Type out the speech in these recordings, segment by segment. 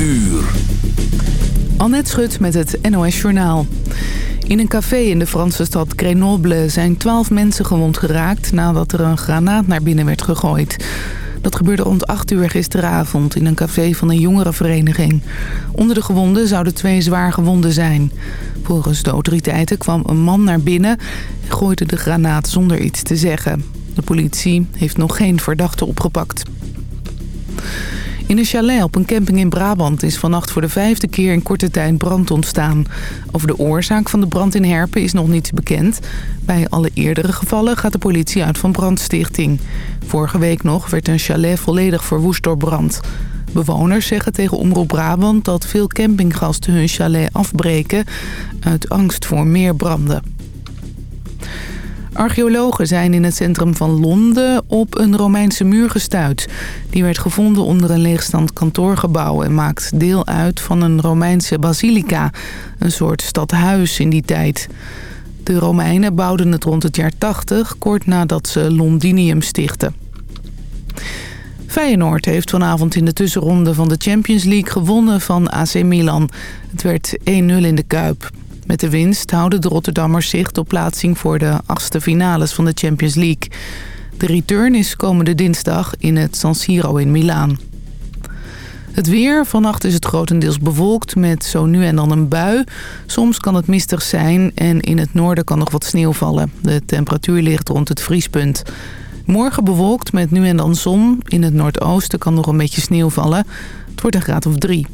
uur. Annette Schut met het NOS Journaal. In een café in de Franse stad Grenoble zijn twaalf mensen gewond geraakt... nadat er een granaat naar binnen werd gegooid. Dat gebeurde rond 8 uur gisteravond in een café van een jongerenvereniging. Onder de gewonden zouden twee zwaar gewonden zijn. Volgens de autoriteiten kwam een man naar binnen en gooide de granaat zonder iets te zeggen. De politie heeft nog geen verdachte opgepakt. In een chalet op een camping in Brabant is vannacht voor de vijfde keer in korte tijd brand ontstaan. Over de oorzaak van de brand in Herpen is nog niets bekend. Bij alle eerdere gevallen gaat de politie uit van brandstichting. Vorige week nog werd een chalet volledig verwoest door brand. Bewoners zeggen tegen Omroep Brabant dat veel campinggasten hun chalet afbreken... uit angst voor meer branden. Archeologen zijn in het centrum van Londen op een Romeinse muur gestuit. Die werd gevonden onder een leegstand kantoorgebouw... en maakt deel uit van een Romeinse basilica, een soort stadhuis in die tijd. De Romeinen bouwden het rond het jaar 80, kort nadat ze Londinium stichtten. Feyenoord heeft vanavond in de tussenronde van de Champions League gewonnen van AC Milan. Het werd 1-0 in de Kuip. Met de winst houden de Rotterdammers zich op plaatsing voor de achtste finales van de Champions League. De return is komende dinsdag in het San Siro in Milaan. Het weer. Vannacht is het grotendeels bewolkt met zo nu en dan een bui. Soms kan het mistig zijn en in het noorden kan nog wat sneeuw vallen. De temperatuur ligt rond het vriespunt. Morgen bewolkt met nu en dan zon. In het noordoosten kan nog een beetje sneeuw vallen. Het wordt een graad of drie.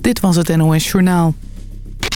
Dit was het NOS Journaal.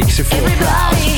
week. Ze vroeg.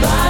goodbye.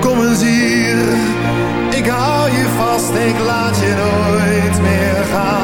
Kom eens hier, ik hou je vast, ik laat je nooit meer gaan.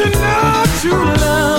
not to love.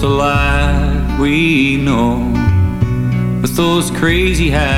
the life we know with those crazy highs.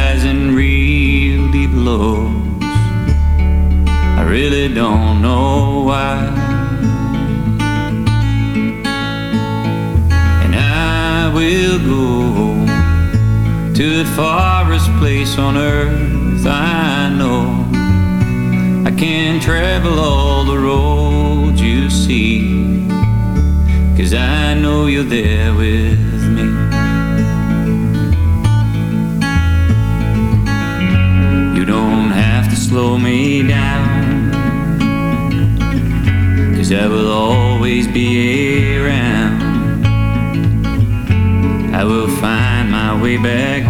We back